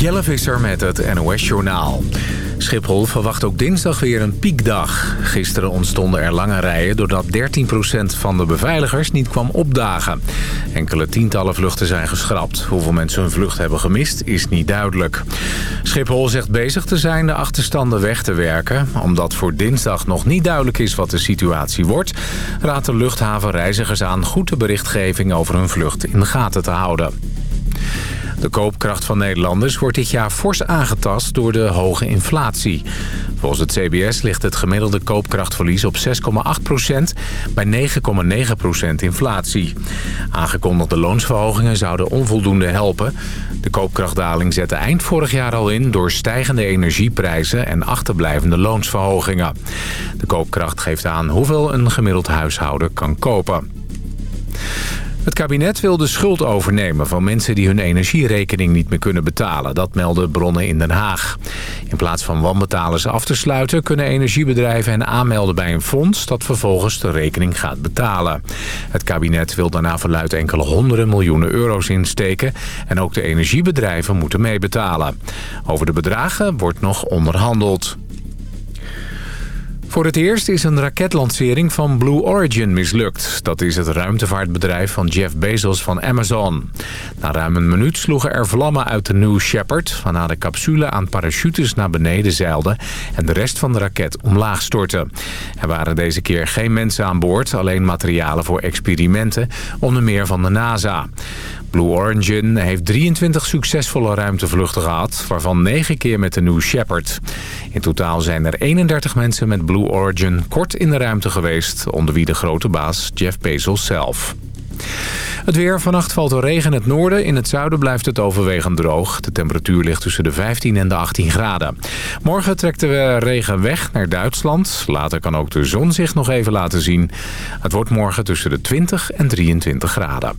Jelle Visser met het NOS-journaal. Schiphol verwacht ook dinsdag weer een piekdag. Gisteren ontstonden er lange rijen doordat 13% van de beveiligers niet kwam opdagen. Enkele tientallen vluchten zijn geschrapt. Hoeveel mensen hun vlucht hebben gemist is niet duidelijk. Schiphol zegt bezig te zijn de achterstanden weg te werken. Omdat voor dinsdag nog niet duidelijk is wat de situatie wordt... raadt de luchthaven reizigers aan goed de berichtgeving over hun vlucht in de gaten te houden. De koopkracht van Nederlanders wordt dit jaar fors aangetast door de hoge inflatie. Volgens het CBS ligt het gemiddelde koopkrachtverlies op 6,8% bij 9,9% inflatie. Aangekondigde loonsverhogingen zouden onvoldoende helpen. De koopkrachtdaling zette eind vorig jaar al in door stijgende energieprijzen en achterblijvende loonsverhogingen. De koopkracht geeft aan hoeveel een gemiddeld huishouden kan kopen. Het kabinet wil de schuld overnemen van mensen die hun energierekening niet meer kunnen betalen. Dat melden bronnen in Den Haag. In plaats van wanbetalers af te sluiten... kunnen energiebedrijven hen aanmelden bij een fonds... dat vervolgens de rekening gaat betalen. Het kabinet wil daarna verluid enkele honderden miljoenen euro's insteken... en ook de energiebedrijven moeten meebetalen. Over de bedragen wordt nog onderhandeld. Voor het eerst is een raketlancering van Blue Origin mislukt. Dat is het ruimtevaartbedrijf van Jeff Bezos van Amazon. Na ruim een minuut sloegen er vlammen uit de New Shepard... waarna de capsule aan parachutes naar beneden zeilde... en de rest van de raket omlaag stortte. Er waren deze keer geen mensen aan boord... alleen materialen voor experimenten, onder meer van de NASA. Blue Origin heeft 23 succesvolle ruimtevluchten gehad... waarvan 9 keer met de New Shepard. In totaal zijn er 31 mensen met Blue Origin kort in de ruimte geweest... onder wie de grote baas Jeff Bezos zelf. Het weer. Vannacht valt er regen in het noorden. In het zuiden blijft het overwegend droog. De temperatuur ligt tussen de 15 en de 18 graden. Morgen trekt de regen weg naar Duitsland. Later kan ook de zon zich nog even laten zien. Het wordt morgen tussen de 20 en 23 graden.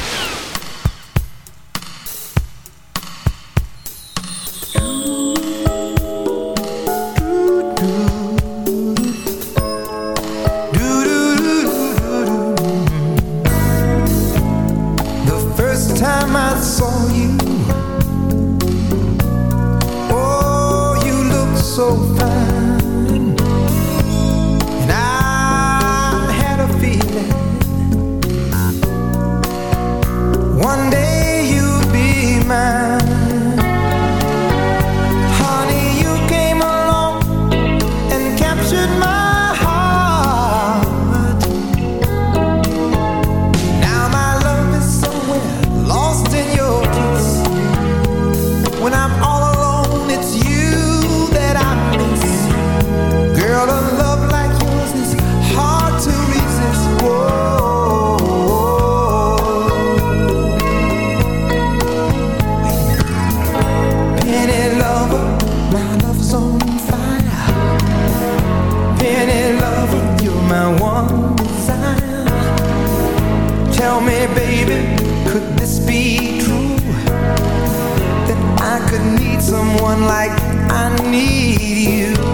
Someone like I need you.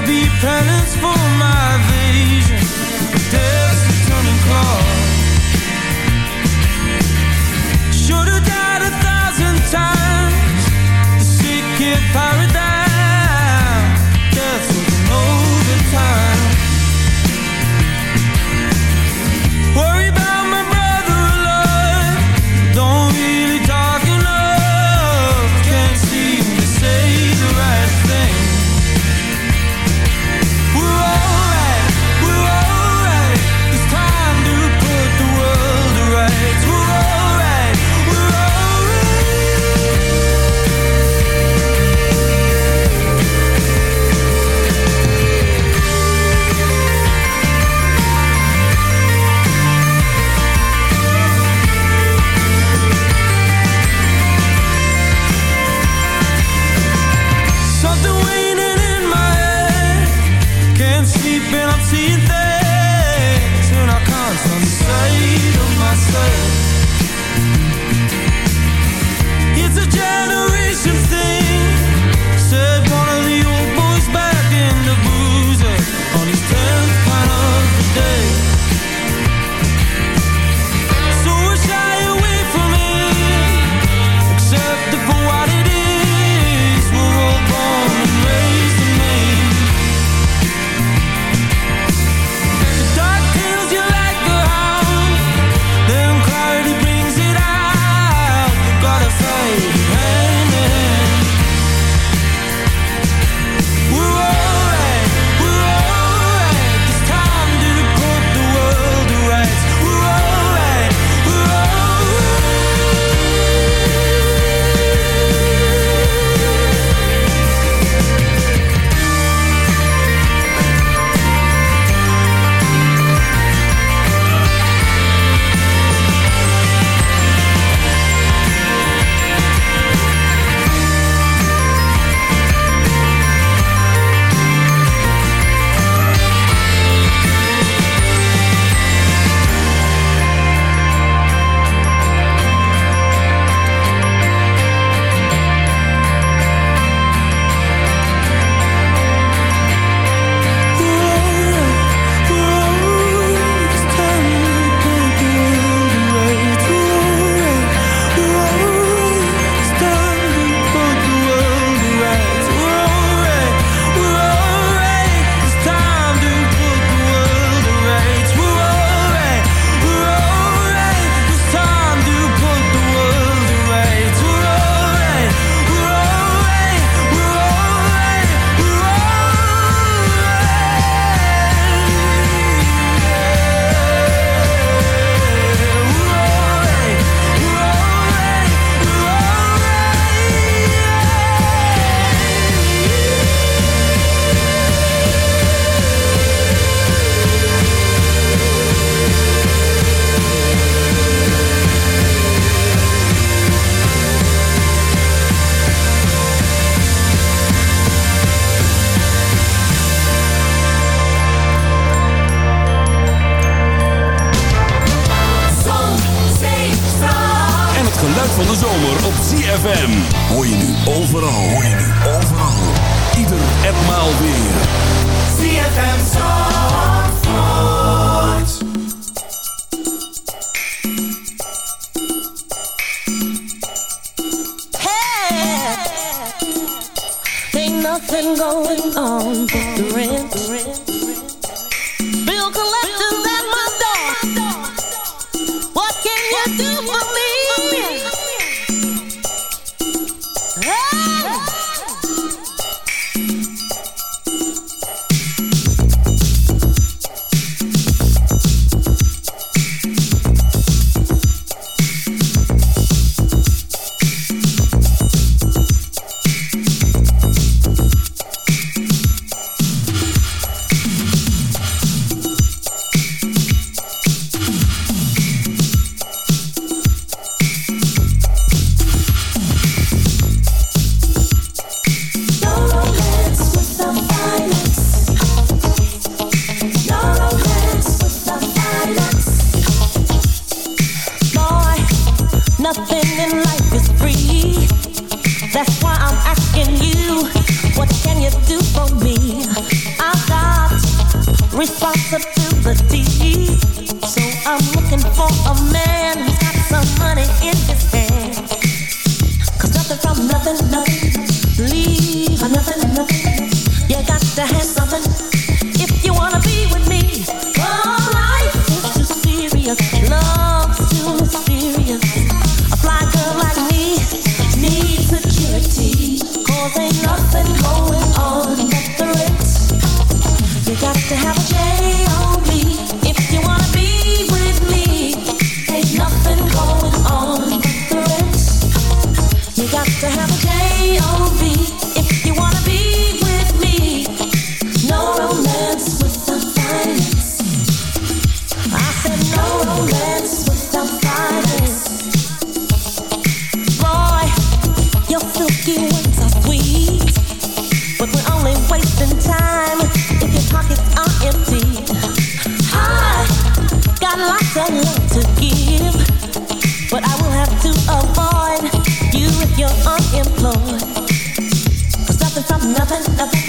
be penance for my evasion turning claw Should've died a thousand times. The paradise. Death was an overtime Alweer. ZFM Zandvoort. Hey, ain't nothing going on but the rent. So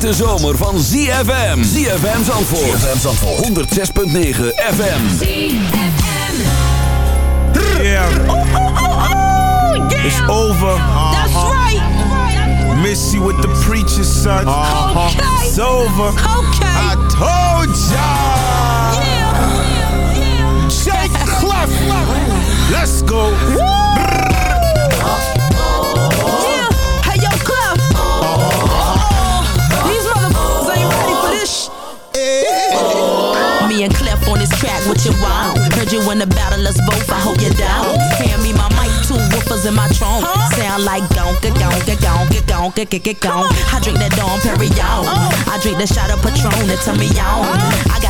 hete zomer van ZFM. ZFM Zandvoort. ZFM Zandvoort. 106.9 FM. ZFM. Yeah. Oh, oh, oh, oh, yeah. It's over. That's uh -huh. right. Missy with the preacher's son. Uh -huh. Okay. It's over. Okay. I told y'all. Yeah. yeah. yeah. Shake Clef. Let's go. Woo! What you want. Heard you in the battle, us both. I hope you're down. Hand me my mic, two woofers in my trunk. Sound like gonka, gonka, gonka, gonka, gonka, gonka. I drink that Dom Perignon. Uh. I drink the shot of Patron that turn me on. I got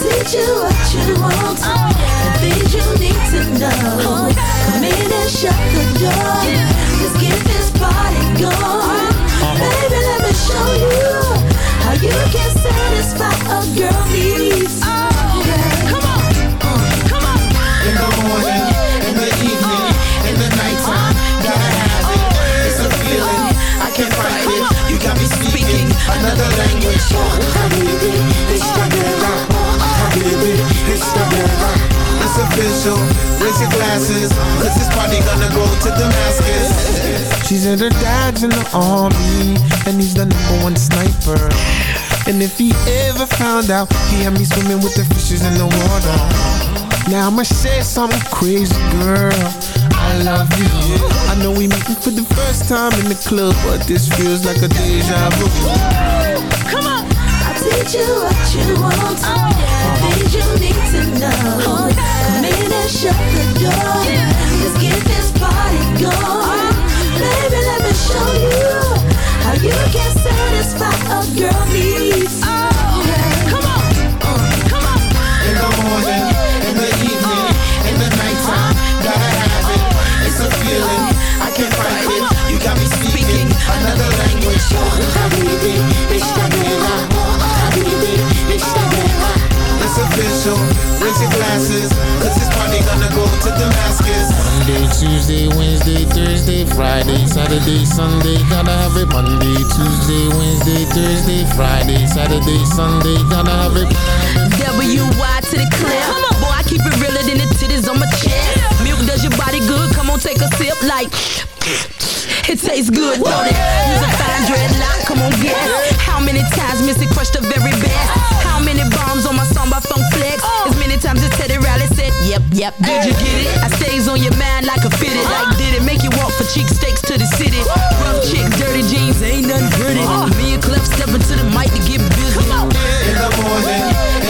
Teach you what you want oh, and things you need to know. Oh, yeah. Come in and shut the door. Yeah. Let's get this party going. Uh-huh. Baby, let me show you how you can satisfy a girl needs. Raise your glasses, cause this party gonna go to Damascus. She said her dad's in the army, and he's the number one sniper. And if he ever found out, he had me swimming with the fishes in the water. Now I'ma say something crazy, girl. I love you. I know we met for the first time in the club, but this feels like a deja vu. Come on. I'll teach you what you want. Oh, yeah. The things you need to know. Uh-huh. Oh, yeah. Come in shut the door. Let's get this party going. Baby, let me show you how you can satisfy a girl needs. Oh, yeah. Come on. Come on. In the morning, in the evening, oh. in the nighttime, gotta have it. Oh. It's a feeling, I can't fight it. You got me speaking another language. Habibi, oh. Mr. It's official, raise your glasses, cause this party gonna go to Damascus. Monday, Tuesday, Wednesday, Thursday, Friday, Saturday, Sunday, gotta have it. Monday, Tuesday, Wednesday, Thursday, Friday, Saturday, Sunday, gotta have it. W-Y to the clip. Come on, boy, I keep it realer than the titties on my chest. Milk does your body good, come on, take a sip like... It tastes good, don't it? Use a fine dreadlock, come on, guess. How many times Missy crushed the very best? How many bombs on my song by Funk Flex? Oh. As many times as Teddy Riley said, yep, yep, did you get it? I stays on your mind like a fitted. Uh. Like did it make you walk for cheek steaks to the city? Oh. Rough chick, dirty jeans, ain't nothing pretty. Uh. Me and Clef stepping to the mic to get busy. In the morning, in the evening,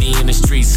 in the street,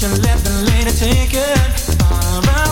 Don't you let the lady take it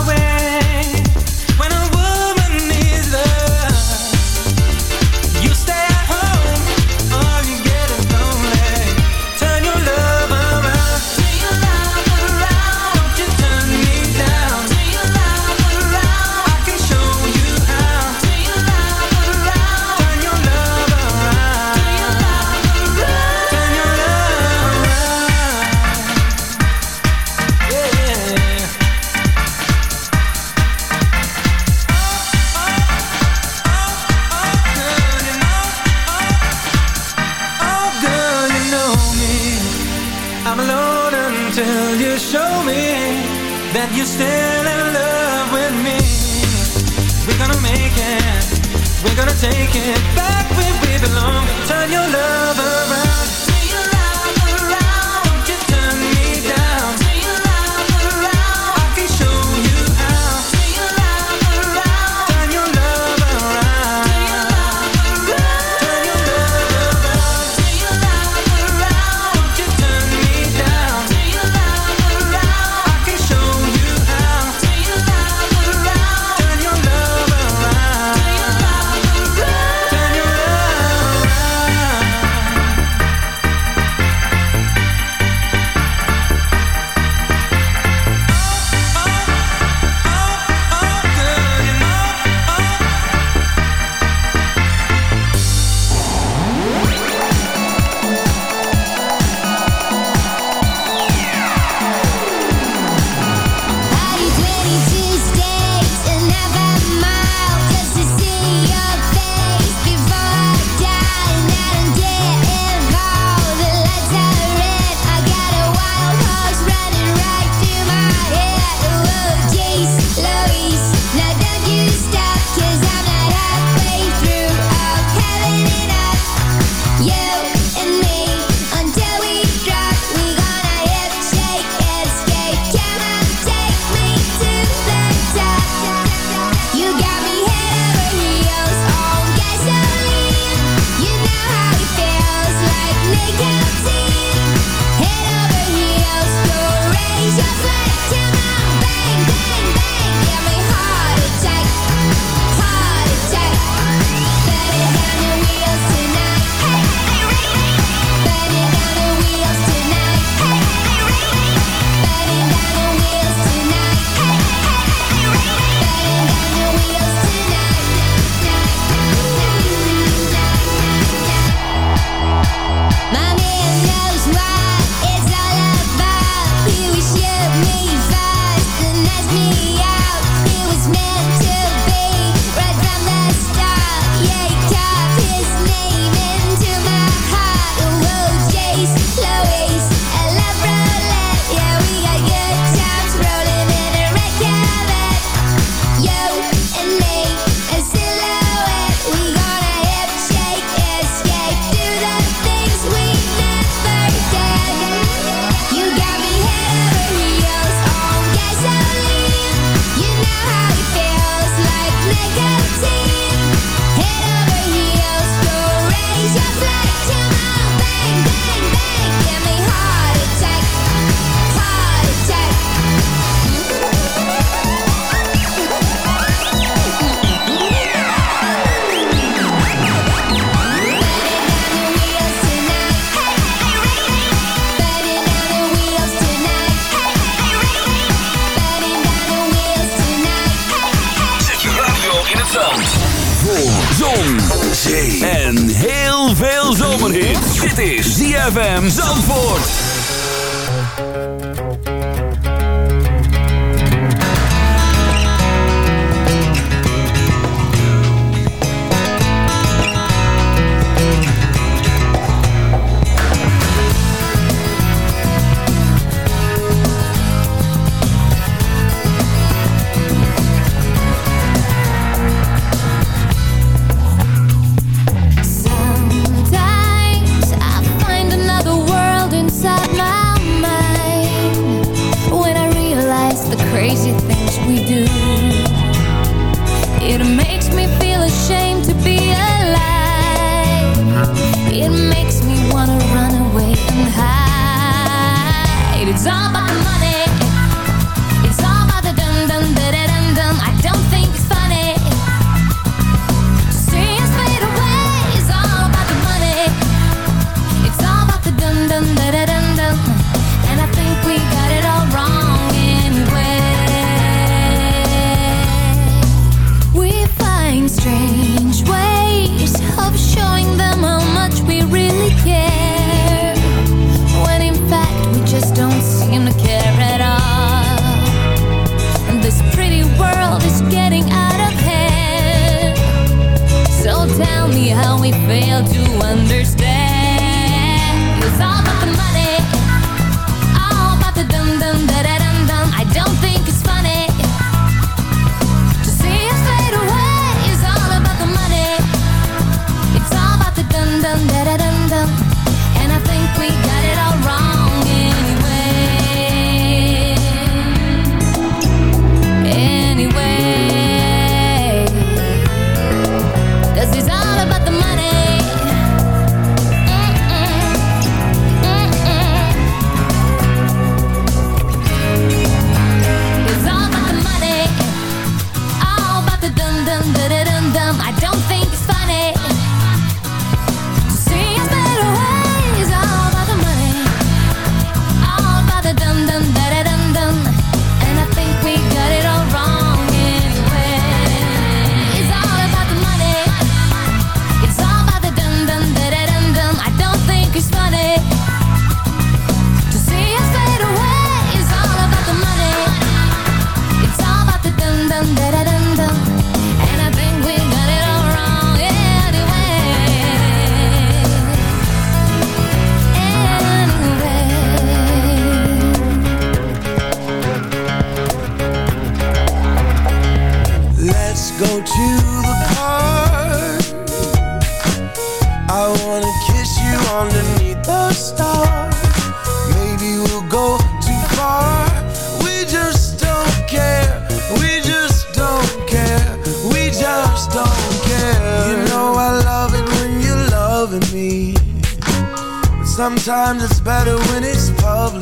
ZFM Zandvoort. me how we fail to understand. It's all about the money, all about the dum dum da da dum dum. I don't think.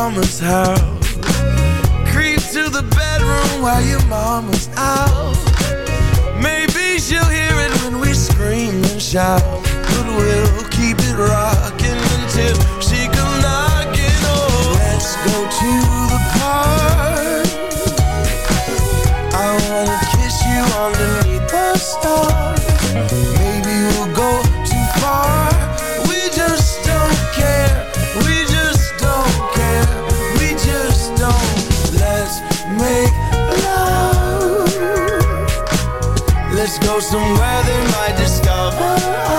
Mama's house. Creep to the bedroom while your mama's out. Maybe she'll hear it when we scream and shout. But we'll keep it rocking until she come knocking. Oh, let's go to the park. Go somewhere they might discover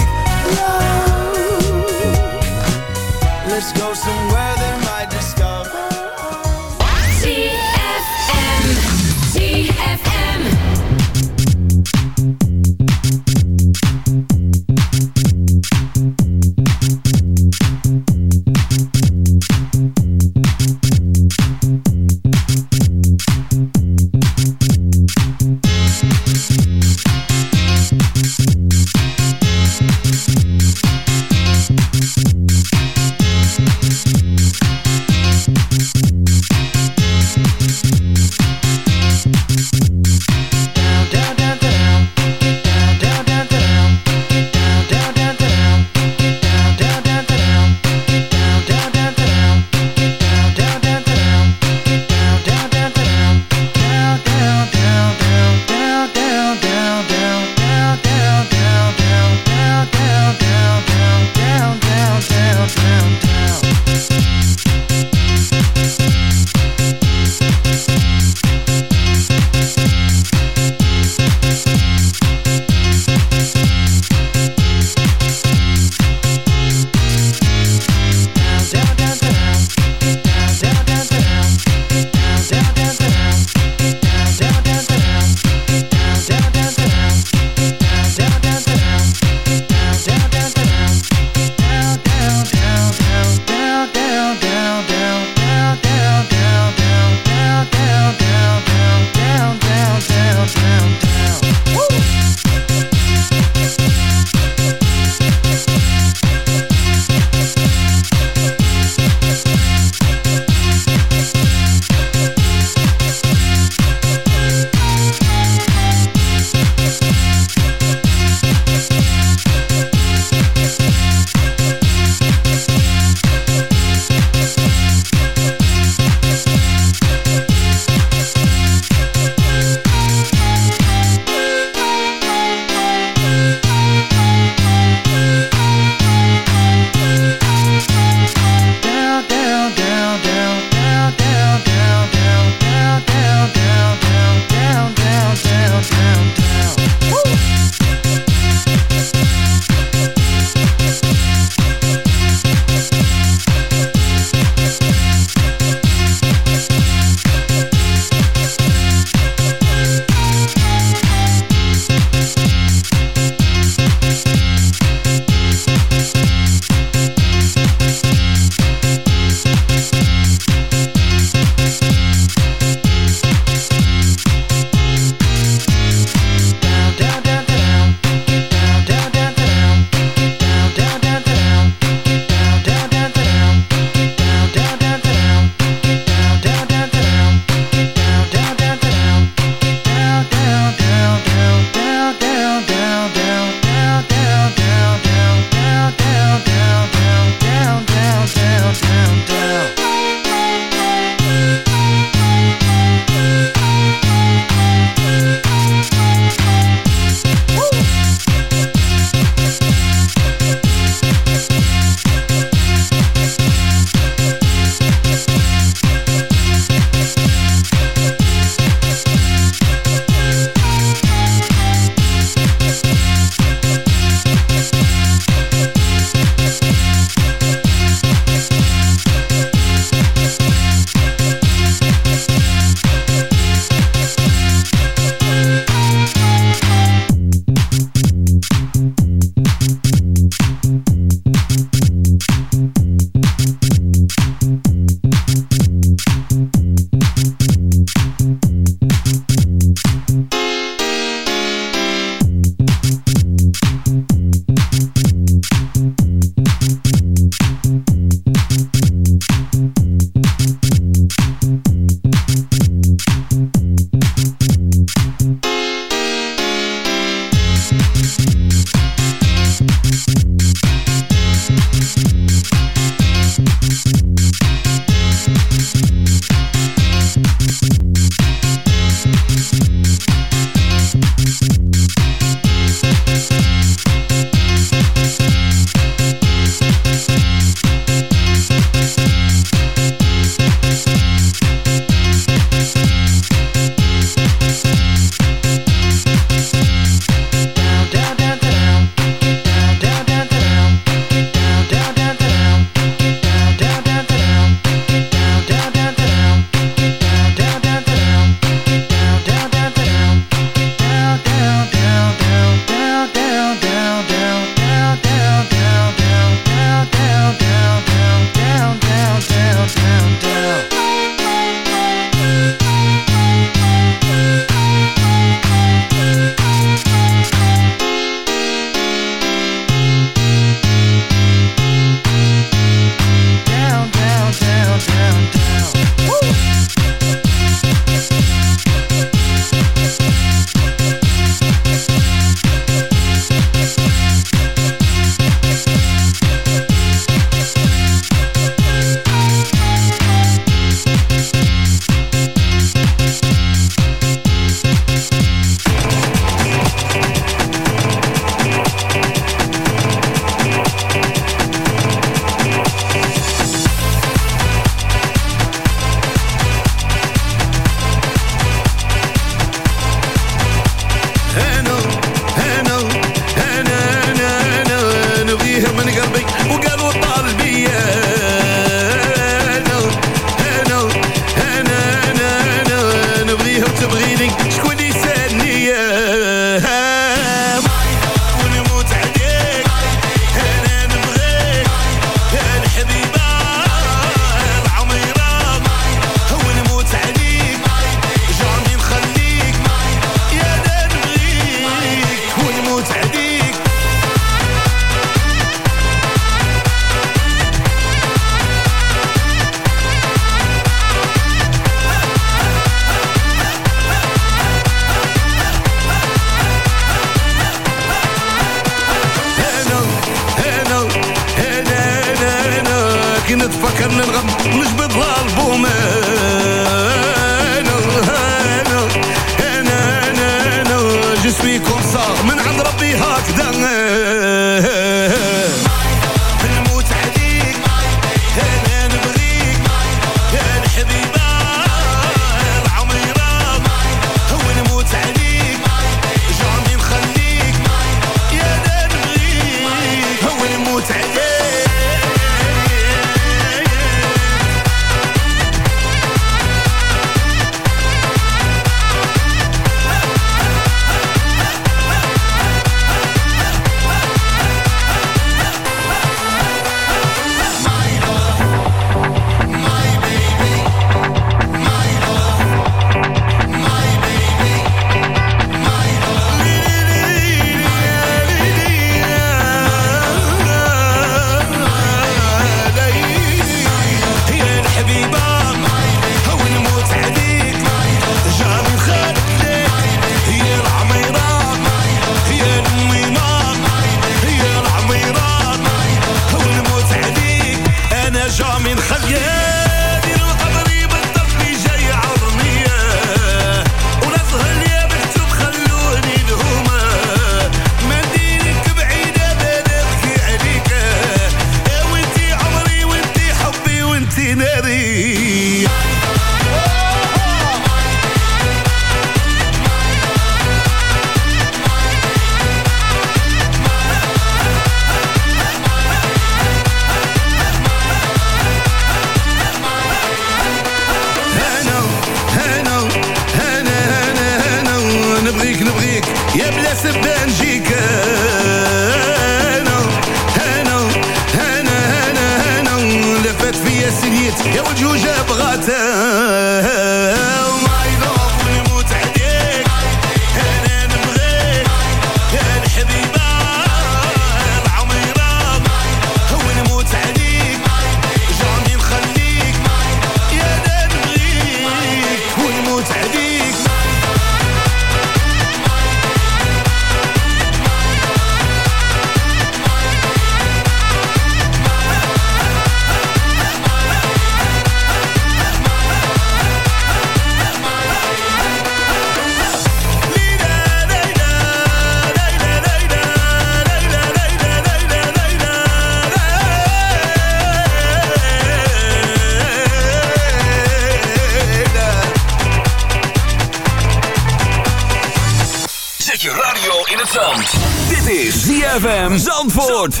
ZFM Zandvoort.